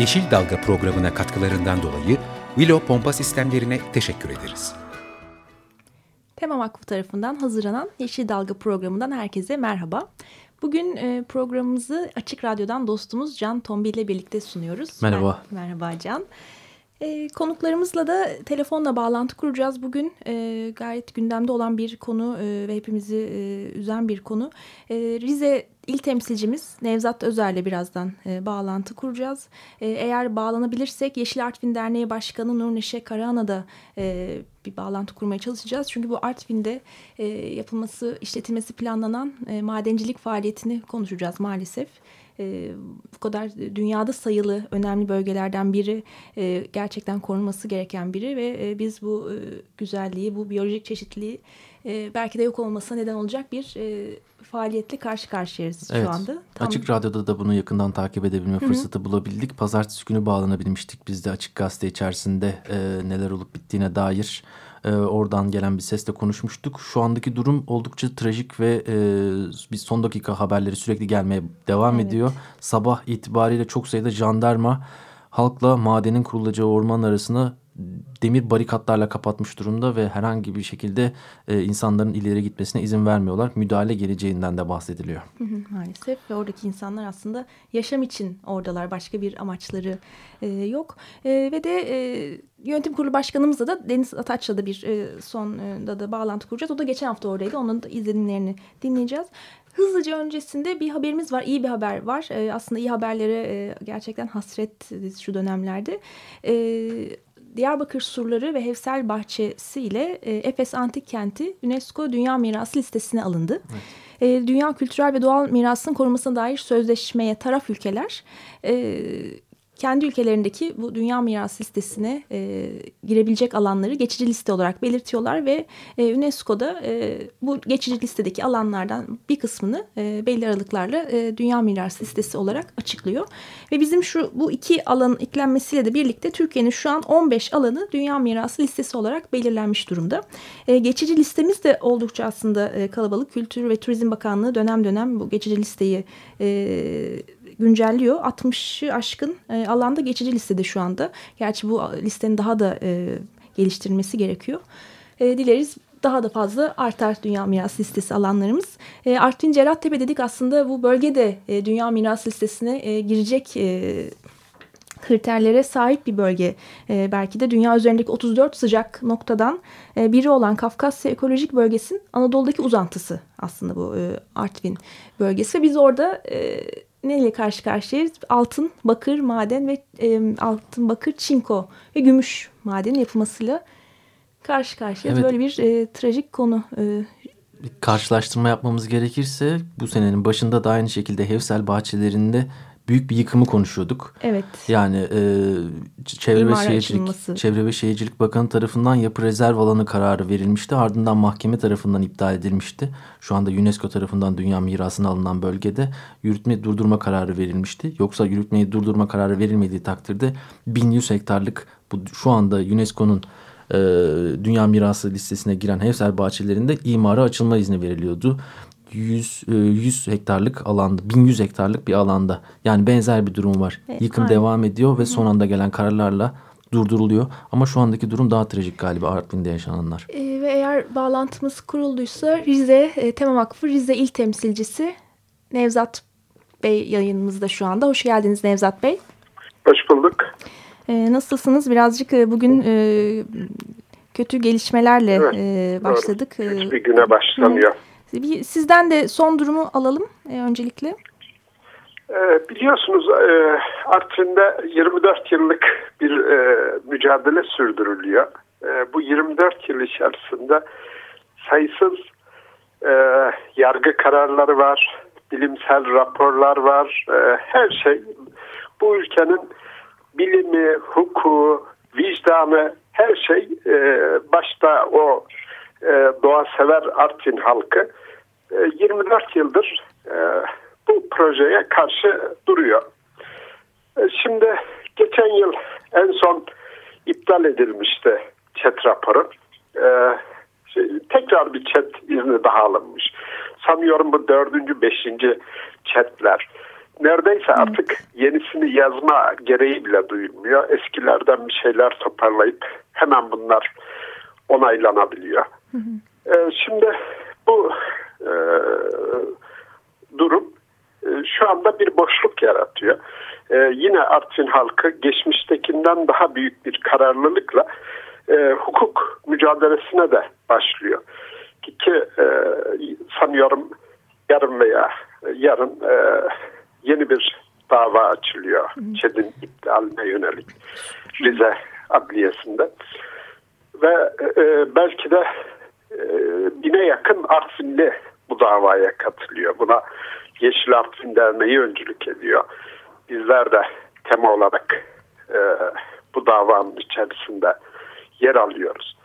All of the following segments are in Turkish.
Yeşil Dalga programına katkılarından dolayı Willow Pompa Sistemlerine teşekkür ederiz. Tema Vakfı tarafından hazırlanan Yeşil Dalga programından herkese merhaba. Bugün e, programımızı Açık Radyo'dan dostumuz Can Tombi ile birlikte sunuyoruz. Merhaba. Mer merhaba Can. E, konuklarımızla da telefonla bağlantı kuracağız. Bugün e, gayet gündemde olan bir konu e, ve hepimizi e, üzen bir konu. E, Rize İl temsilcimiz Nevzat Özer'le birazdan e, bağlantı kuracağız. E, eğer bağlanabilirsek Yeşil Artvin Derneği Başkanı Nur Neşe Karahan'a da e, bir bağlantı kurmaya çalışacağız. Çünkü bu Artvin'de e, yapılması, işletilmesi planlanan e, madencilik faaliyetini konuşacağız maalesef. E, bu kadar dünyada sayılı önemli bölgelerden biri e, gerçekten korunması gereken biri ve e, biz bu e, güzelliği, bu biyolojik çeşitliliği e, belki de yok olmasına neden olacak bir e, faaliyetle karşı karşıyayız evet. şu anda. Tam... Açık Radyo'da da bunu yakından takip edebilme Hı -hı. fırsatı bulabildik. Pazartesi günü bağlanabilmiştik biz de Açık Gazete içerisinde e, neler olup bittiğine dair e, oradan gelen bir sesle konuşmuştuk. Şu andaki durum oldukça trajik ve e, biz son dakika haberleri sürekli gelmeye devam evet. ediyor. Sabah itibariyle çok sayıda jandarma halkla madenin kurulacağı orman arasına demir barikatlarla kapatmış durumda ve herhangi bir şekilde e, insanların ileri gitmesine izin vermiyorlar. Müdahale geleceğinden de bahsediliyor. Maalesef ve oradaki insanlar aslında yaşam için oradalar. Başka bir amaçları e, yok. E, ve de e, yönetim kurulu başkanımızla da Deniz Ataç'la da bir e, son e, da, da bağlantı kuracağız. O da geçen hafta oradaydı. Onun da izlenimlerini dinleyeceğiz. Hızlıca öncesinde bir haberimiz var. İyi bir haber var. E, aslında iyi haberlere e, gerçekten hasret şu dönemlerde. E, Diyarbakır surları ve Hevsel Bahçesi ile e, Efes Antik Kenti UNESCO Dünya Mirası listesine alındı. Evet. E, Dünya Kültürel ve Doğal Mirasının korunmasına dair sözleşmeye taraf ülkeler e, kendi ülkelerindeki bu dünya mirası listesine e, girebilecek alanları geçici liste olarak belirtiyorlar ve e, UNESCO'da e, bu geçici listedeki alanlardan bir kısmını e, belli aralıklarla e, dünya mirası listesi olarak açıklıyor. Ve bizim şu bu iki alanın eklenmesiyle de birlikte Türkiye'nin şu an 15 alanı dünya mirası listesi olarak belirlenmiş durumda. E, geçici listemiz de oldukça aslında e, kalabalık. Kültür ve Turizm Bakanlığı dönem dönem bu geçici listeyi e, güncelliyor. 60'ı aşkın e, alanda geçici listede şu anda. Gerçi bu listenin daha da e, geliştirilmesi gerekiyor. E, dileriz daha da fazla artar Dünya Miras Listesi alanlarımız. E, Artvin Cerattepe dedik aslında bu bölgede e, Dünya Miras Listesi'ne e, girecek e, kriterlere sahip bir bölge. E, belki de dünya üzerindeki 34 sıcak noktadan e, biri olan Kafkasya Ekolojik Bölgesi'nin Anadolu'daki uzantısı aslında bu e, Artvin bölgesi. Ve biz orada... E, neyle karşı karşıyayız? Altın, bakır, maden ve e, altın, bakır, çinko ve gümüş madenin yapılmasıyla karşı karşıyayız. Evet. Böyle bir e, trajik konu. E, bir karşılaştırma yapmamız gerekirse bu senenin başında da aynı şekilde Hevsel bahçelerinde büyük bir yıkımı konuşuyorduk. Evet. Yani e, Çevre İmara ve Şehircilik açılması. Çevre ve Şehircilik Bakanı tarafından yapı rezerv alanı kararı verilmişti. Ardından mahkeme tarafından iptal edilmişti. Şu anda UNESCO tarafından dünya mirasına alınan bölgede yürütme durdurma kararı verilmişti. Yoksa yürütmeyi durdurma kararı verilmediği takdirde 1100 hektarlık bu şu anda UNESCO'nun e, dünya mirası listesine giren Hevsel bahçelerinde imara açılma izni veriliyordu. 100, 100 e, hektarlık alanda 1100 hektarlık bir alanda yani benzer bir durum var. Evet, Yıkım aynen. devam ediyor ve son anda gelen kararlarla durduruluyor. Ama şu andaki durum daha trajik galiba Artvin'de yaşananlar. E, ve eğer bağlantımız kurulduysa Rize e, Tema Vakfı Rize İl Temsilcisi Nevzat Bey yayınımızda şu anda. Hoş geldiniz Nevzat Bey. Hoş bulduk. E, nasılsınız? Birazcık e, bugün e, kötü gelişmelerle evet, e, başladık. Hiçbir güne başlamıyor. Hı. Bir, sizden de son durumu alalım e, öncelikle. E, biliyorsunuz e, Artvin'de 24 yıllık bir e, mücadele sürdürülüyor. E, bu 24 yıl içerisinde sayısız yargı kararları var, bilimsel raporlar var. Her şey bu ülkenin bilimi, hukuku, vicdanı her şey başta o doğa sever Artvin halkı e, 24 yıldır e, bu projeye karşı duruyor. E, şimdi geçen yıl en son iptal edilmişti çet raporu. E, şey, tekrar bir çet izni daha alınmış. Sanıyorum bu dördüncü, beşinci chatler. Neredeyse artık yenisini yazma gereği bile duyulmuyor. Eskilerden bir şeyler toparlayıp hemen bunlar onaylanabiliyor. Hı hı. Ee, şimdi bu e, durum e, şu anda bir boşluk yaratıyor. E, yine Artvin halkı geçmiştekinden daha büyük bir kararlılıkla e, hukuk mücadelesine de başlıyor. Ki, e, sanıyorum yarın veya yarın e, yeni bir dava açılıyor. ÇED'in iptaline yönelik Rize Adliyesi'nde. Ve e, belki de e, bine yakın Artvinli bu davaya katılıyor. Buna Yeşil Artvin Derneği öncülük ediyor. Bizler de tema olarak e, bu davanın içerisinde yer alıyoruz.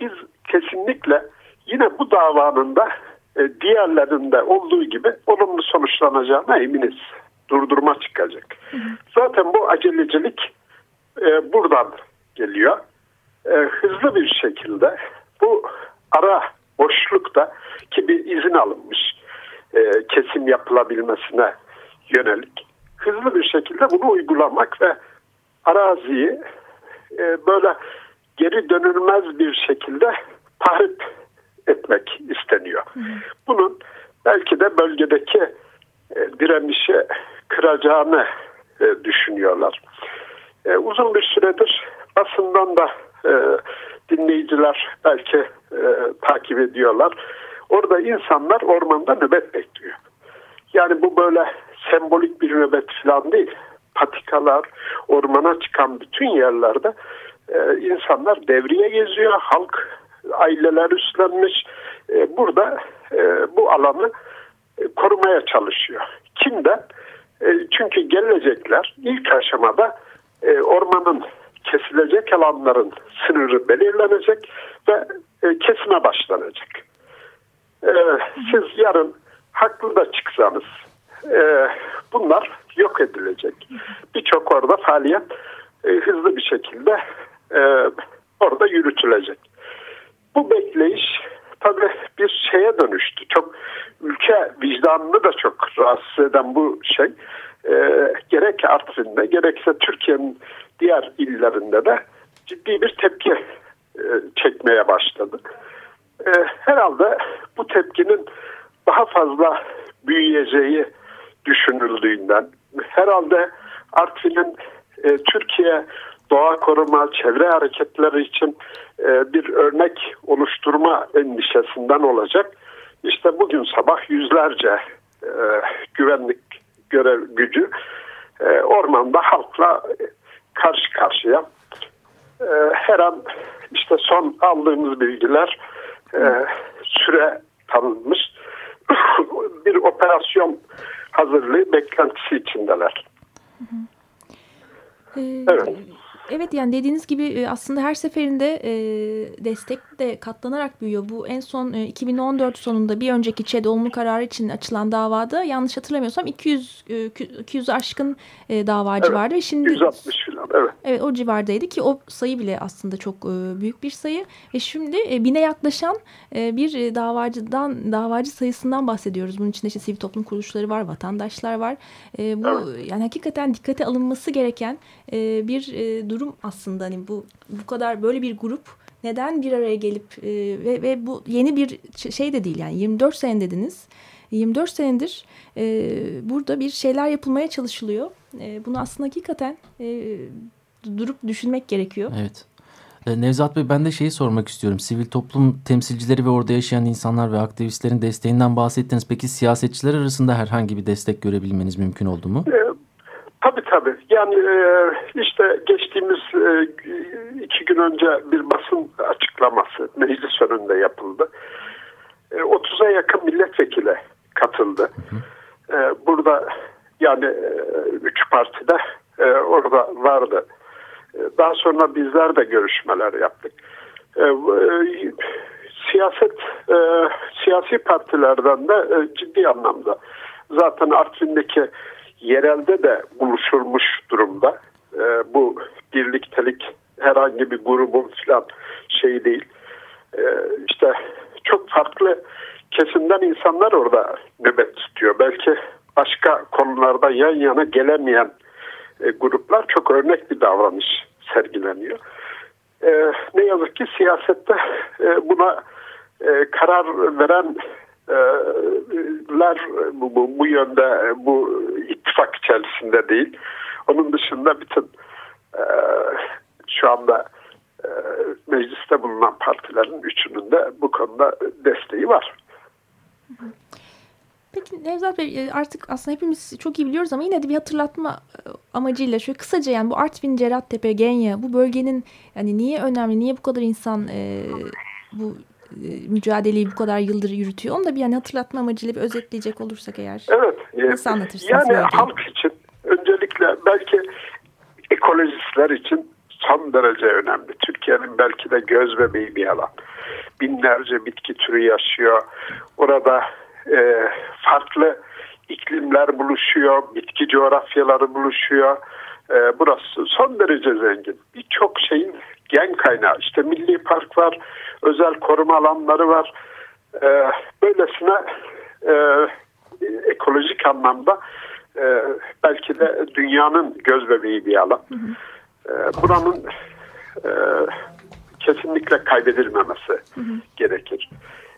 Biz kesinlikle yine bu davanın da e, diğerlerinde olduğu gibi olumlu sonuçlanacağına eminiz. Durdurma çıkacak. Zaten bu acelecilik e, buradan geliyor. E, hızlı bir şekilde bu ara boşlukta ki bir izin alınmış e, kesim yapılabilmesine yönelik hızlı bir şekilde bunu uygulamak ve araziyi e, böyle geri dönülmez bir şekilde tahrip etmek isteniyor. Bunun belki de bölgedeki e, direnişi kıracağını e, düşünüyorlar. E, uzun bir süredir basından da e, dinleyiciler belki e, takip ediyorlar. Orada insanlar ormanda nöbet bekliyor. Yani bu böyle sembolik bir nöbet falan değil. Patikalar, ormana çıkan bütün yerlerde e, insanlar devriye geziyor. Halk, aileler üstlenmiş. E, burada e, bu alanı e, korumaya çalışıyor. Kimden? E, çünkü gelecekler ilk aşamada e, ormanın kesilecek alanların sınırı belirlenecek ve e, kesime başlanacak. E, siz yarın haklı da çıksanız e, bunlar yok edilecek. Birçok orada faaliyet e, hızlı bir şekilde orada yürütülecek. Bu bekleyiş tabii bir şeye dönüştü. Çok ülke vicdanını da çok rahatsız eden bu şey e, gerek Artvin'de gerekse Türkiye'nin diğer illerinde de ciddi bir tepki e, çekmeye başladı. E, herhalde bu tepkinin daha fazla büyüyeceği düşünüldüğünden herhalde Artvin'in e, Türkiye doğa koruma, çevre hareketleri için e, bir örnek oluşturma endişesinden olacak. İşte bugün sabah yüzlerce e, güvenlik görev gücü e, ormanda halkla karşı karşıya. E, her an işte son aldığımız bilgiler e, süre tanınmış bir operasyon hazırlığı beklentisi içindeler. Hı hı. Ee, evet. Evet yani dediğiniz gibi e, aslında her seferinde e, destek de katlanarak büyüyor. Bu en son 2014 sonunda bir önceki ÇED olumlu kararı için açılan davada yanlış hatırlamıyorsam 200 200 aşkın davacı evet, vardı. Ve şimdi 160 falan evet. Evet o civardaydı ki o sayı bile aslında çok büyük bir sayı. Ve şimdi bine yaklaşan bir davacıdan davacı sayısından bahsediyoruz. Bunun içinde işte sivil toplum kuruluşları var, vatandaşlar var. Bu evet. yani hakikaten dikkate alınması gereken bir durum aslında hani bu bu kadar böyle bir grup neden bir araya gelip e, ve, ve bu yeni bir şey de değil yani 24 sene dediniz. 24 senedir e, burada bir şeyler yapılmaya çalışılıyor. E, bunu aslında hakikaten e, durup düşünmek gerekiyor. Evet. E, Nevzat Bey ben de şeyi sormak istiyorum. Sivil toplum temsilcileri ve orada yaşayan insanlar ve aktivistlerin desteğinden bahsettiniz. Peki siyasetçiler arasında herhangi bir destek görebilmeniz mümkün oldu mu? Tabii tabii. Yani e, işte geçtiğimiz e, iki gün önce bir basın açıklaması meclis önünde yapıldı. E, 30'a yakın milletvekili katıldı. e, burada yani üç partide e, orada vardı. Daha sonra bizler de görüşmeler yaptık. Siyaset siyasi partilerden de ciddi anlamda zaten Artvin'deki yerelde de buluşulmuş durumda. E, bu birliktelik herhangi bir grubun falan şey değil. E, işte çok farklı kesimden insanlar orada nöbet tutuyor. Belki başka konularda yan yana gelemeyen e, gruplar çok örnek bir davranış sergileniyor. E, ne yazık ki siyasette e, buna e, karar verenler e, bu, bu, bu yönde bu ittifak içerisinde değil. Onun dışında bütün e, şu anda e, mecliste bulunan partilerin üçünün de bu konuda desteği var. Peki Nevzat Bey e, artık aslında hepimiz çok iyi biliyoruz ama yine de bir hatırlatma e, amacıyla şöyle kısaca yani bu Artvin, Cerattepe, Genya bu bölgenin yani niye önemli, niye bu kadar insan e, bu mücadeleyi bu kadar yıldır yürütüyor onu da bir yani hatırlatma amacıyla bir özetleyecek olursak eğer. Evet. Nasıl anlatırsınız? Yani bölgeyi? halk için öncelikle belki ekolojistler için son derece önemli. Türkiye'nin belki de göz bebeği bir alan. Binlerce bitki türü yaşıyor. Orada e, farklı iklimler buluşuyor, bitki coğrafyaları buluşuyor. E, burası son derece zengin. Birçok şeyin gen kaynağı. İşte milli park var, özel koruma alanları var. E, böylesine e, ekolojik anlamda e, belki de dünyanın göz bebeği bir alan. E, buranın e, kesinlikle kaybedilmemesi hı hı. gerekir.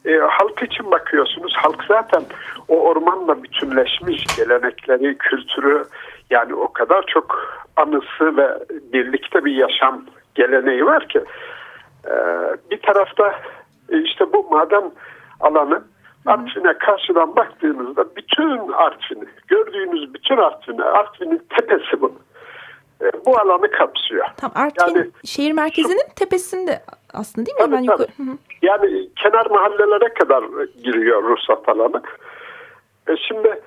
E, halk için bakıyorsunuz. Halk zaten o ormanla bütünleşmiş gelenekleri, kültürü yani o kadar çok anısı ve birlikte bir yaşam geleneği var ki e, bir tarafta e, işte bu maden alanı Artvin'e karşıdan baktığınızda bütün Artvin'i, gördüğünüz bütün Artvin'i, Artvin'in tepesi bu. E, bu alanı kapsıyor. Tam Artvin yani, şehir merkezinin şu, tepesinde aslında değil mi? Tabii, tabii. Yukarı... Yani kenar mahallelere kadar giriyor ruhsat alanı. E şimdi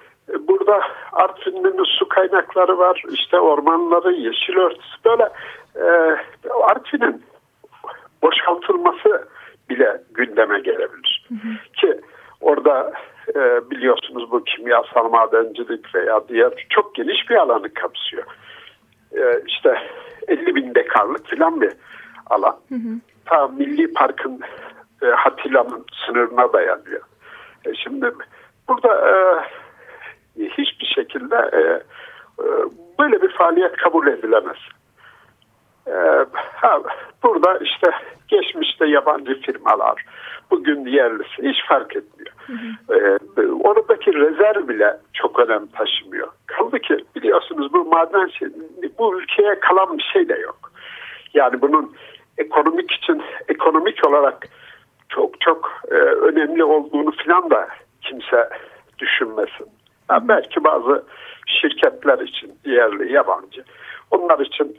burada Artvin'in su kaynakları var, işte ormanları, yeşil örtüsü böyle e, Artvin'in boşaltılması bile gündeme gelebilir. Hı hı. Ki orada e, biliyorsunuz bu kimyasal madencilik veya diğer çok geniş bir alanı kapsıyor. E, işte 50 bin dekarlık filan bir alan. Hı hı. Ta Milli Park'ın e, Hatila'nın sınırına dayanıyor. E, şimdi burada e, hiçbir şekilde e, e, böyle bir faaliyet kabul edilemez. E, ha, burada işte geçmişte yabancı firmalar, bugün yerlisi hiç fark etmiyor. Hı hı. E, oradaki rezerv bile çok önem taşımıyor. Kaldı ki biliyorsunuz bu maden şey, bu ülkeye kalan bir şey de yok. Yani bunun ekonomik için ekonomik olarak çok çok e, önemli olduğunu filan da kimse düşünmesin. Yani belki bazı şirketler için yerli, yabancı. Onlar için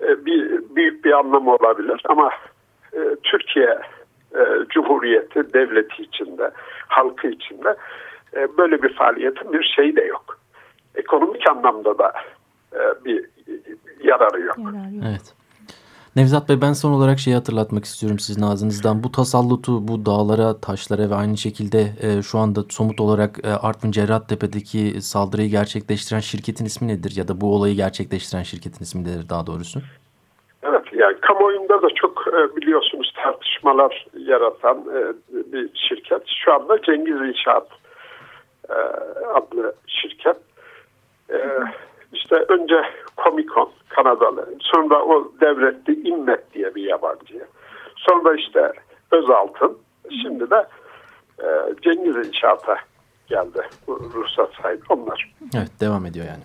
e, bir büyük bir anlamı olabilir ama e, Türkiye e, Cumhuriyeti devleti içinde, halkı içinde e, böyle bir faaliyetin bir şeyi de yok. Ekonomik anlamda da e, bir yararı yok. Yararı yok. Evet. Nevzat Bey ben son olarak şeyi hatırlatmak istiyorum sizin ağzınızdan. Bu tasallutu bu dağlara, taşlara ve aynı şekilde e, şu anda somut olarak e, Artvin Cerrahtepe'deki saldırıyı gerçekleştiren şirketin ismi nedir? Ya da bu olayı gerçekleştiren şirketin ismi nedir daha doğrusu? Evet yani kamuoyunda da çok e, biliyorsunuz tartışmalar yaratan e, bir şirket. Şu anda Cengiz İnşaat e, adlı şirket. E, işte önce Comic-Con Kanadalı. Sonra o devretti İmmet diye bir yabancıya. Sonra işte Özaltın. Şimdi de e, Cengiz İnşaat'a geldi. Ruhsat sahibi onlar. Evet devam ediyor yani.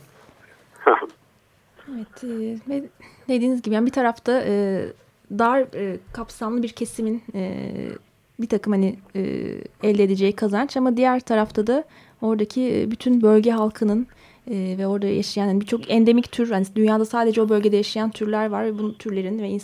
evet e, dediğiniz gibi yani bir tarafta e, dar e, kapsamlı bir kesimin e, bir takım hani e, elde edeceği kazanç ama diğer tarafta da oradaki e, bütün bölge halkının e, ve orada yaşayan yani birçok endemik tür yani dünyada sadece o bölgede yaşayan türler var ve bu türlerin ve e,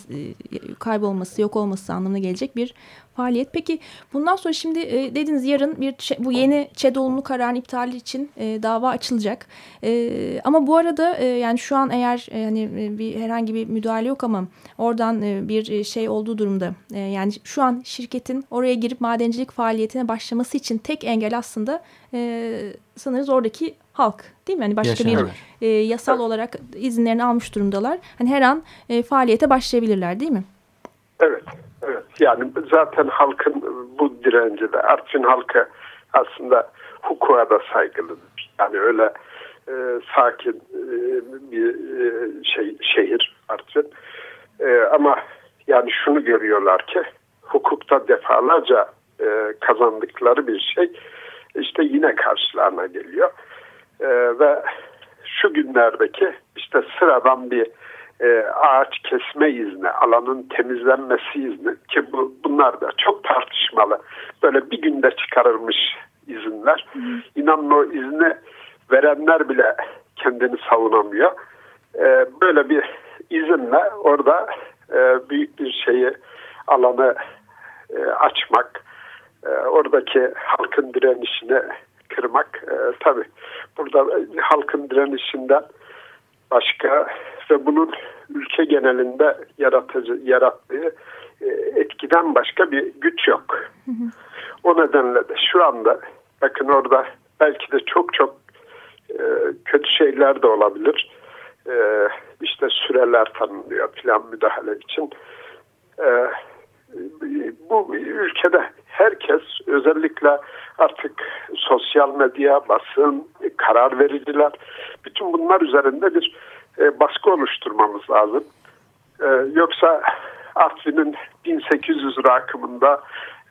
kaybolması yok olması anlamına gelecek bir faaliyet. Peki bundan sonra şimdi e, dediniz yarın bir bu yeni ÇED olumlu kararın iptali için e, dava açılacak. E, ama bu arada e, yani şu an eğer e, hani e, bir herhangi bir müdahale yok ama oradan e, bir e, şey olduğu durumda e, yani şu an şirketin oraya girip madencilik faaliyetine başlaması için tek engel aslında e, sanırız oradaki halk değil mi? Hani başka Yaşayanlar. bir e, yasal olarak izinlerini almış durumdalar. Hani her an e, faaliyete başlayabilirler değil mi? Evet. Evet. Yani zaten halkın bu direnci de Artvin halkı aslında hukuka da saygılıdır. Yani öyle e, sakin e, bir e, şey şehir Artvin. E, ama yani şunu görüyorlar ki hukukta defalarca e, kazandıkları bir şey işte yine karşılarına geliyor. E, ve şu günlerdeki işte sıradan bir e, ağaç kesme izni, alanın temizlenmesi izni ki bu, bunlar da çok tartışmalı. Böyle bir günde çıkarılmış izinler. Hı. İnanın o izni verenler bile kendini savunamıyor. E, böyle bir izinle orada e, büyük bir şeyi alanı e, açmak, e, oradaki halkın direnişini kırmak e, tabi burada halkın direnişinden başka ve bunun ülke genelinde yaratıcı, yarattığı e, etkiden başka bir güç yok. Hı hı. O nedenle de şu anda bakın orada belki de çok çok e, kötü şeyler de olabilir. E, işte süreler tanınıyor plan müdahale için. E, bu ülkede herkes özellikle artık sosyal medya, basın, karar vericiler bütün bunlar üzerinde bir e, baskı oluşturmamız lazım. E, yoksa Artvin'in 1800 rakımında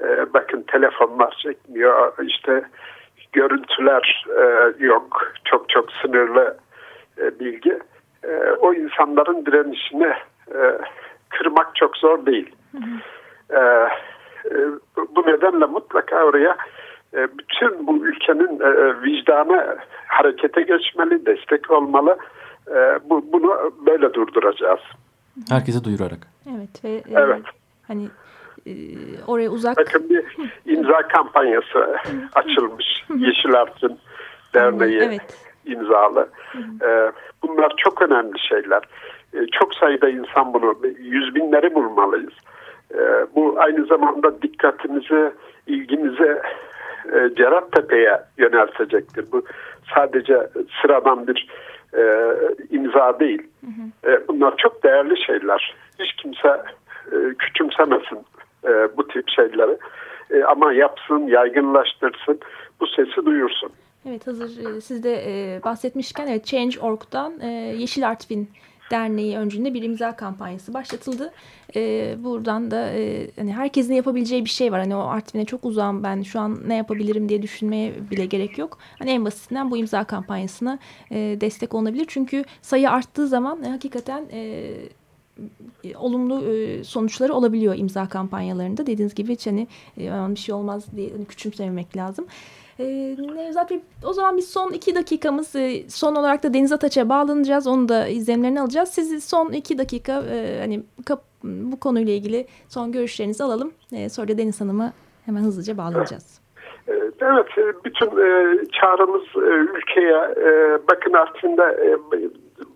e, bakın telefonlar çekmiyor, işte görüntüler yok, çok çok sınırlı bilgi. O insanların direnişini kırmak çok zor değil. Hı hı. E, e, bu nedenle mutlaka oraya e, bütün bu ülkenin e, vicdanı harekete geçmeli, destek olmalı. E, bu, bunu böyle durduracağız. Herkese duyurarak. Evet ve e, evet. hani e, oraya uzak. Bakın bir imza kampanyası açılmış. Yeşil Artvin Derneği evet. imzalı. E, bunlar çok önemli şeyler. E, çok sayıda insan bunu, yüz binleri bulmalıyız. E, bu aynı zamanda dikkatimizi, ilgimizi e, Cerattepe'ye yöneltecektir. Bu sadece sıradan bir e, imza değil. Hı hı. E, bunlar çok değerli şeyler. Hiç kimse e, küçümsemesin e, bu tip şeyleri. E, ama yapsın, yaygınlaştırsın, bu sesi duyursun. Evet hazır e, siz de e, bahsetmişken evet Change.org'dan e, Yeşil Artvin Derneği öncülüğünde bir imza kampanyası başlatıldı. E, buradan da e, hani herkesin yapabileceği bir şey var. Hani o Artvin'e çok uzağım ben şu an ne yapabilirim diye düşünmeye bile gerek yok. Hani en basitinden bu imza kampanyasına e, destek olunabilir. Çünkü sayı arttığı zaman e, hakikaten... E, olumlu e, sonuçları olabiliyor imza kampanyalarında. Dediğiniz gibi hiç hani e, bir şey olmaz diye hani küçümsememek lazım. Ee, Nevzat Bey o zaman biz son iki dakikamız e, son olarak da Deniz Ataç'a bağlanacağız. Onu da izlemlerini alacağız. Sizi son iki dakika e, hani bu konuyla ilgili son görüşlerinizi alalım. E, sonra Deniz Hanım'a hemen hızlıca bağlanacağız. Evet, bütün çağrımız ülkeye bakın aslında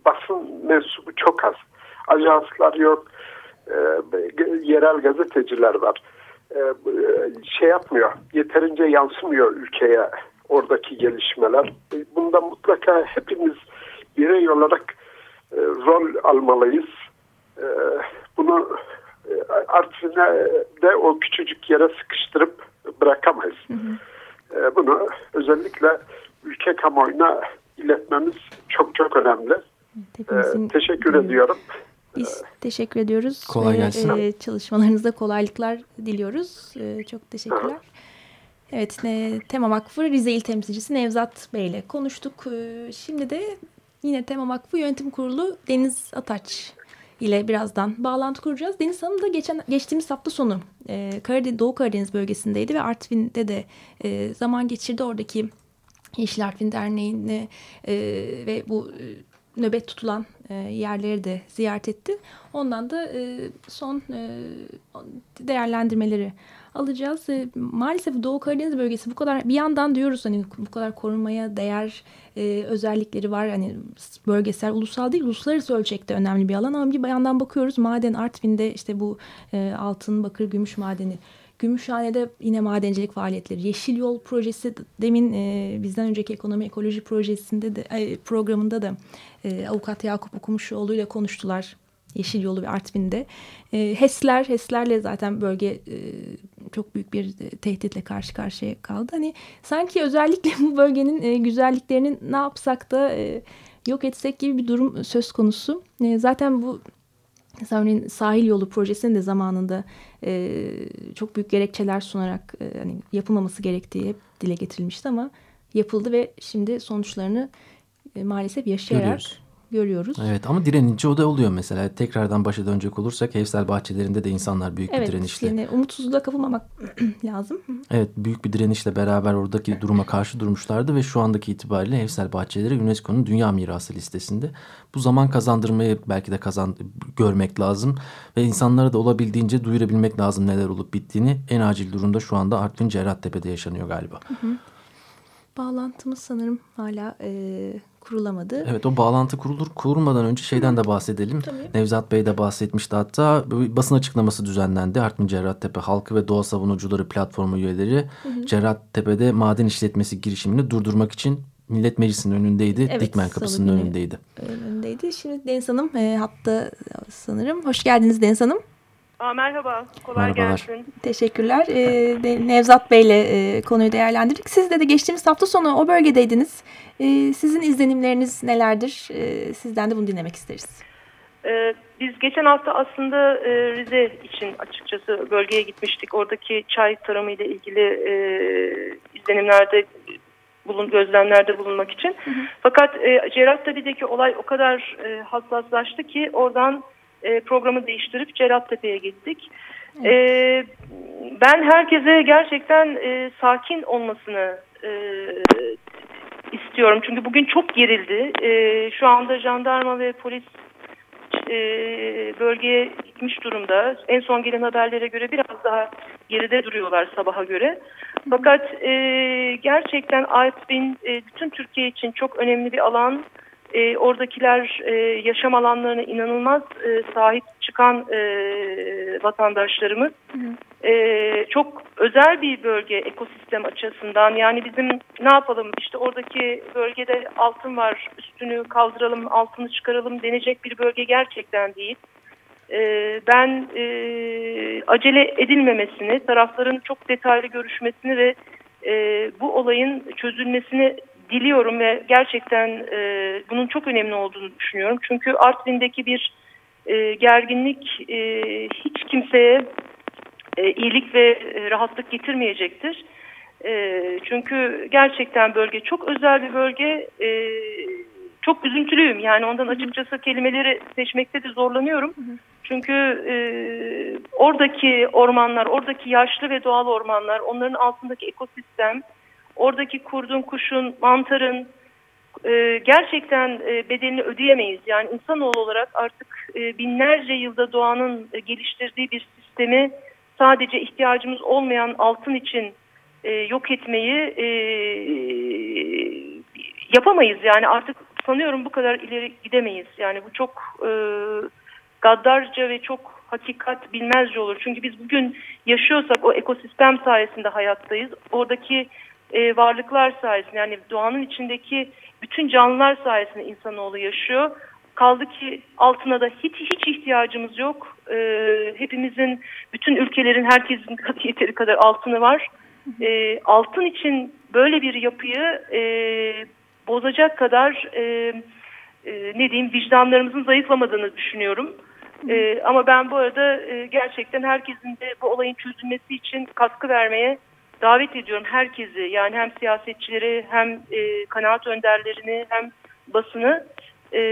basın mensubu çok az. Ajanslar yok, yerel gazeteciler var. E, şey yapmıyor, yeterince yansımıyor ülkeye oradaki gelişmeler. E, bunda mutlaka hepimiz birey olarak e, rol almalıyız. Bunu Artvin'e de o küçücük yere sıkıştırıp bırakamayız. Hı hı. Bunu özellikle ülke kamuoyuna iletmemiz çok çok önemli. Hepimizin, teşekkür ediyorum. Biz teşekkür ediyoruz. Kolay gelsin. E, çalışmalarınızda kolaylıklar diliyoruz. E, çok teşekkürler. Evet, e, Tema Vakfı Rize İl Temsilcisi Nevzat Bey ile konuştuk. E, şimdi de yine Tema Vakfı Yönetim Kurulu Deniz Ataç ile birazdan bağlantı kuracağız. Deniz Hanım da geçen geçtiğimiz hafta sonu e, Karadeniz, Doğu Karadeniz bölgesindeydi ve Artvin'de de e, zaman geçirdi. Oradaki Yeşil Artvin Derneği'ni e, ve bu e, nöbet tutulan e, yerleri de ziyaret etti. Ondan da e, son e, değerlendirmeleri alacağız. E, maalesef Doğu Karadeniz bölgesi bu kadar bir yandan diyoruz hani bu kadar korunmaya değer e, özellikleri var. Hani bölgesel, ulusal değil, uluslararası ölçekte önemli bir alan ama bir yandan bakıyoruz maden Artvin'de işte bu e, altın, bakır, gümüş madeni Gümüşhane'de yine madencilik faaliyetleri. Yeşil Yol projesi demin e, bizden önceki ekonomi ekoloji projesinde de e, programında da e, avukat Yakup Okumuşoğlu ile konuştular. Yeşil Yolu ve Artvin'de. E, HES'ler, HES'lerle zaten bölge e, çok büyük bir tehditle karşı karşıya kaldı. Hani sanki özellikle bu bölgenin e, güzelliklerini ne yapsak da e, yok etsek gibi bir durum söz konusu. E, zaten bu Mesela örneğin sahil yolu projesinin de zamanında e, çok büyük gerekçeler sunarak e, hani yapılmaması gerektiği hep dile getirilmişti ama yapıldı ve şimdi sonuçlarını e, maalesef yaşayarak Görüyoruz görüyoruz. Evet ama direnince o da oluyor mesela. Tekrardan başa dönecek olursak Evsel bahçelerinde de insanlar büyük evet, bir direnişle. Evet yani umutsuzluğa kapılmamak lazım. Evet büyük bir direnişle beraber oradaki duruma karşı durmuşlardı ve şu andaki itibariyle Evsel bahçeleri UNESCO'nun Dünya Mirası listesinde. Bu zaman kazandırmayı belki de kazan görmek lazım ve insanlara da olabildiğince duyurabilmek lazım neler olup bittiğini. En acil durumda şu anda Artvin Cerrahtepe'de yaşanıyor galiba. Hı hı. Bağlantımız sanırım hala e, kurulamadı. Evet o bağlantı kurulur kurulmadan önce şeyden de bahsedelim. Tabii. Nevzat Bey de bahsetmişti hatta basın açıklaması düzenlendi. Artvin Cerrahtepe Halkı ve Doğa Savunucuları platformu üyeleri hı hı. Cerrahtepe'de maden işletmesi girişimini durdurmak için Millet Meclisi'nin önündeydi. Evet, Dikmen Kapısı'nın önündeydi. Önündeydi. Şimdi Deniz Hanım e, hatta sanırım. Hoş geldiniz Deniz Hanım. Aa, merhaba, kolay Merhabalar. gelsin. Teşekkürler. Ee, Nevzat Bey'le e, konuyu değerlendirdik. Siz de, de geçtiğimiz hafta sonu o bölgedeydiniz. Ee, sizin izlenimleriniz nelerdir? Ee, sizden de bunu dinlemek isteriz. Ee, biz geçen hafta aslında e, Rize için açıkçası bölgeye gitmiştik. Oradaki çay tarımı ile ilgili e, izlenimlerde bulun, gözlemlerde bulunmak için. Hı hı. Fakat e, Cerrahtabi'deki olay o kadar e, hassaslaştı ki oradan e, programı değiştirip Cerattepe'ye gittik. E, ben herkese gerçekten e, sakin olmasını e, istiyorum. Çünkü bugün çok gerildi. E, şu anda jandarma ve polis e, bölgeye gitmiş durumda. En son gelen haberlere göre biraz daha geride duruyorlar sabaha göre. Fakat e, gerçekten Artvin e, bütün Türkiye için çok önemli bir alan e, oradakiler e, yaşam alanlarına inanılmaz e, sahip çıkan e, vatandaşlarımız. Hı hı. E, çok özel bir bölge ekosistem açısından. Yani bizim ne yapalım işte oradaki bölgede altın var üstünü kaldıralım altını çıkaralım denecek bir bölge gerçekten değil. E, ben e, acele edilmemesini, tarafların çok detaylı görüşmesini ve e, bu olayın çözülmesini diliyorum ve gerçekten e, bunun çok önemli olduğunu düşünüyorum. Çünkü Artvin'deki bir e, gerginlik e, hiç kimseye e, iyilik ve e, rahatlık getirmeyecektir. E, çünkü gerçekten bölge çok özel bir bölge. E, çok üzüntülüyüm yani ondan açıkçası kelimeleri seçmekte de zorlanıyorum. Çünkü e, oradaki ormanlar, oradaki yaşlı ve doğal ormanlar, onların altındaki ekosistem, oradaki kurdun, kuşun, mantarın e, gerçekten e, bedelini ödeyemeyiz. Yani insanoğlu olarak artık e, binlerce yılda doğanın e, geliştirdiği bir sistemi sadece ihtiyacımız olmayan altın için e, yok etmeyi e, yapamayız. Yani artık sanıyorum bu kadar ileri gidemeyiz. Yani bu çok e, gaddarca ve çok hakikat bilmezce olur. Çünkü biz bugün yaşıyorsak o ekosistem sayesinde hayattayız. Oradaki e, varlıklar sayesinde yani doğanın içindeki bütün canlılar sayesinde insanoğlu yaşıyor. Kaldı ki altına da hiç hiç ihtiyacımız yok. E, hepimizin, bütün ülkelerin herkesin yeteri kadar altını var. E, altın için böyle bir yapıyı e, bozacak kadar e, e, ne diyeyim vicdanlarımızın zayıflamadığını düşünüyorum. E, ama ben bu arada e, gerçekten herkesin de bu olayın çözülmesi için katkı vermeye davet ediyorum herkesi yani hem siyasetçileri hem e, kanaat önderlerini hem basını e,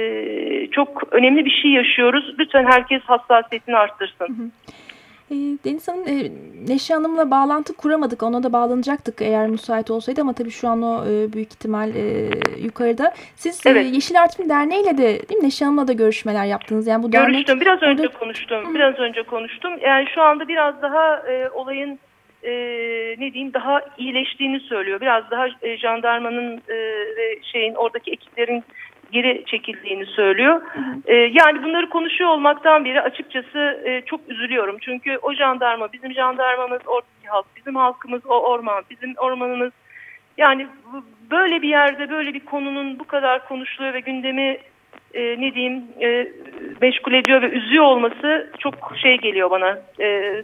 çok önemli bir şey yaşıyoruz. Lütfen herkes hassasiyetini arttırsın. Hı hı. E, Deniz Hanım, e, Neşe Hanım'la bağlantı kuramadık. Ona da bağlanacaktık eğer müsait olsaydı ama tabii şu an o e, büyük ihtimal yukarıda. Siz evet. Yeşil Artvin Derneği ile de değil mi Neşe Hanım'la da görüşmeler yaptınız. Yani bu Görüştüm. Dernek... Biraz önce konuştum. Hı. Biraz önce konuştum. Yani şu anda biraz daha e, olayın e, ne diyeyim daha iyileştiğini söylüyor. Biraz daha e, jandarmanın e, ve şeyin oradaki ekiplerin geri çekildiğini söylüyor. Hı hı. E, yani bunları konuşuyor olmaktan beri açıkçası e, çok üzülüyorum. Çünkü o jandarma, bizim jandarmamız, oradaki halk, bizim halkımız, o orman, bizim ormanımız. Yani böyle bir yerde böyle bir konunun bu kadar konuşuluyor ve gündemi e, ne diyeyim e, meşgul ediyor ve üzüyor olması çok şey geliyor bana. E,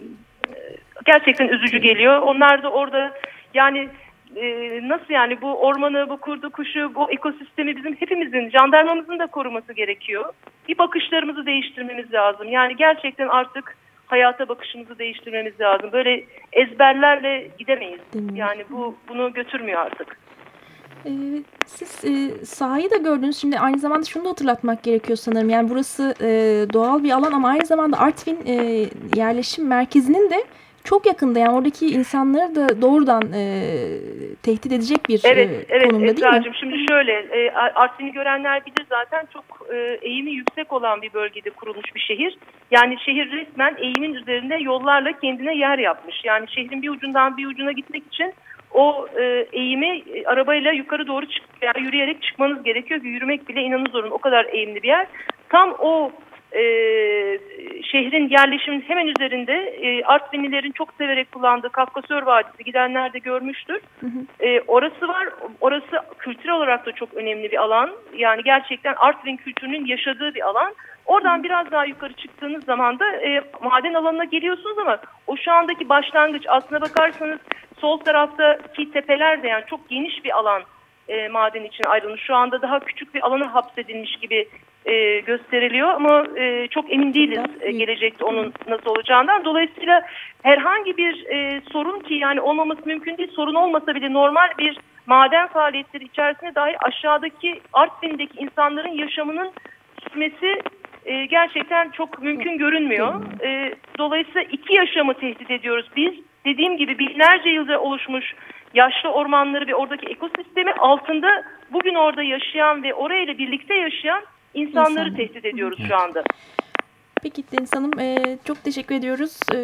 gerçekten üzücü geliyor. Onlar da orada yani e, nasıl yani bu ormanı, bu kurdu kuşu, bu ekosistemi bizim hepimizin, jandarmamızın da koruması gerekiyor. Bir bakışlarımızı değiştirmemiz lazım. Yani gerçekten artık hayata bakışımızı değiştirmemiz lazım. Böyle ezberlerle gidemeyiz. Yani bu bunu götürmüyor artık. Ee, siz e, sahayı da gördünüz. Şimdi aynı zamanda şunu da hatırlatmak gerekiyor sanırım. Yani burası e, doğal bir alan ama aynı zamanda Artvin e, yerleşim merkezinin de çok yakında yani oradaki insanları da doğrudan e, tehdit edecek bir evet, e, evet, konumda Esra'cığım, değil mi? Şimdi şöyle e, Artvin'i görenler bilir zaten çok e, eğimi yüksek olan bir bölgede kurulmuş bir şehir. Yani şehir resmen eğimin üzerinde yollarla kendine yer yapmış. Yani şehrin bir ucundan bir ucuna gitmek için o e, eğimi e, arabayla yukarı doğru çık veya yürüyerek çıkmanız gerekiyor ki yürümek bile inanın zorun. O kadar eğimli bir yer. Tam o e, şehrin yerleşimin hemen üzerinde e, Artvinlilerin çok severek kullandığı Kafkasör Vadisi gidenler de görmüştür. Hı hı. E, orası var. Orası kültürel olarak da çok önemli bir alan. Yani gerçekten Artvin kültürünün yaşadığı bir alan. Oradan biraz daha yukarı çıktığınız zaman da e, maden alanına geliyorsunuz ama o şu andaki başlangıç aslına bakarsanız sol taraftaki tepeler de yani çok geniş bir alan e, maden için ayrılmış. Şu anda daha küçük bir alana hapsedilmiş gibi e, gösteriliyor ama e, çok emin değiliz e, gelecekte onun nasıl olacağından. Dolayısıyla herhangi bir e, sorun ki yani olmaması mümkün değil sorun olmasa bile normal bir maden faaliyetleri içerisinde dahi aşağıdaki Artvin'deki insanların yaşamının sürmesi e, gerçekten çok mümkün görünmüyor. E, dolayısıyla iki yaşamı tehdit ediyoruz biz. Dediğim gibi binlerce yılda oluşmuş yaşlı ormanları ve oradaki ekosistemi altında bugün orada yaşayan ve orayla birlikte yaşayan insanları İnsan. tehdit ediyoruz şu anda. Peki Deniz Hanım e, çok teşekkür ediyoruz. E,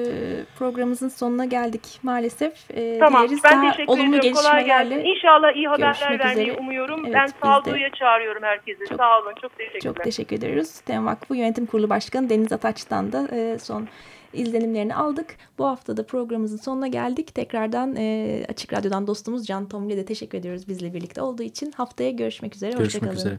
programımızın sonuna geldik maalesef. E, tamam ben daha teşekkür olumlu ediyorum. Kolay gelsin. İnşallah iyi haberler vermeyi üzere. umuyorum. Evet, ben sağduyuya çağırıyorum herkese. Çok, Sağ olun. Çok teşekkürler. Çok teşekkür ediyoruz. Dem Vakfı Yönetim Kurulu Başkanı Deniz Ataç'tan da e, son izlenimlerini aldık. Bu hafta da programımızın sonuna geldik. Tekrardan e, Açık Radyo'dan dostumuz Can Tomli'ye de teşekkür ediyoruz bizle birlikte olduğu için. Haftaya görüşmek üzere. Görüşmek üzere.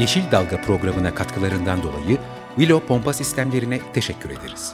Yeşil Dalga programına katkılarından dolayı Willow Pompa Sistemlerine teşekkür ederiz.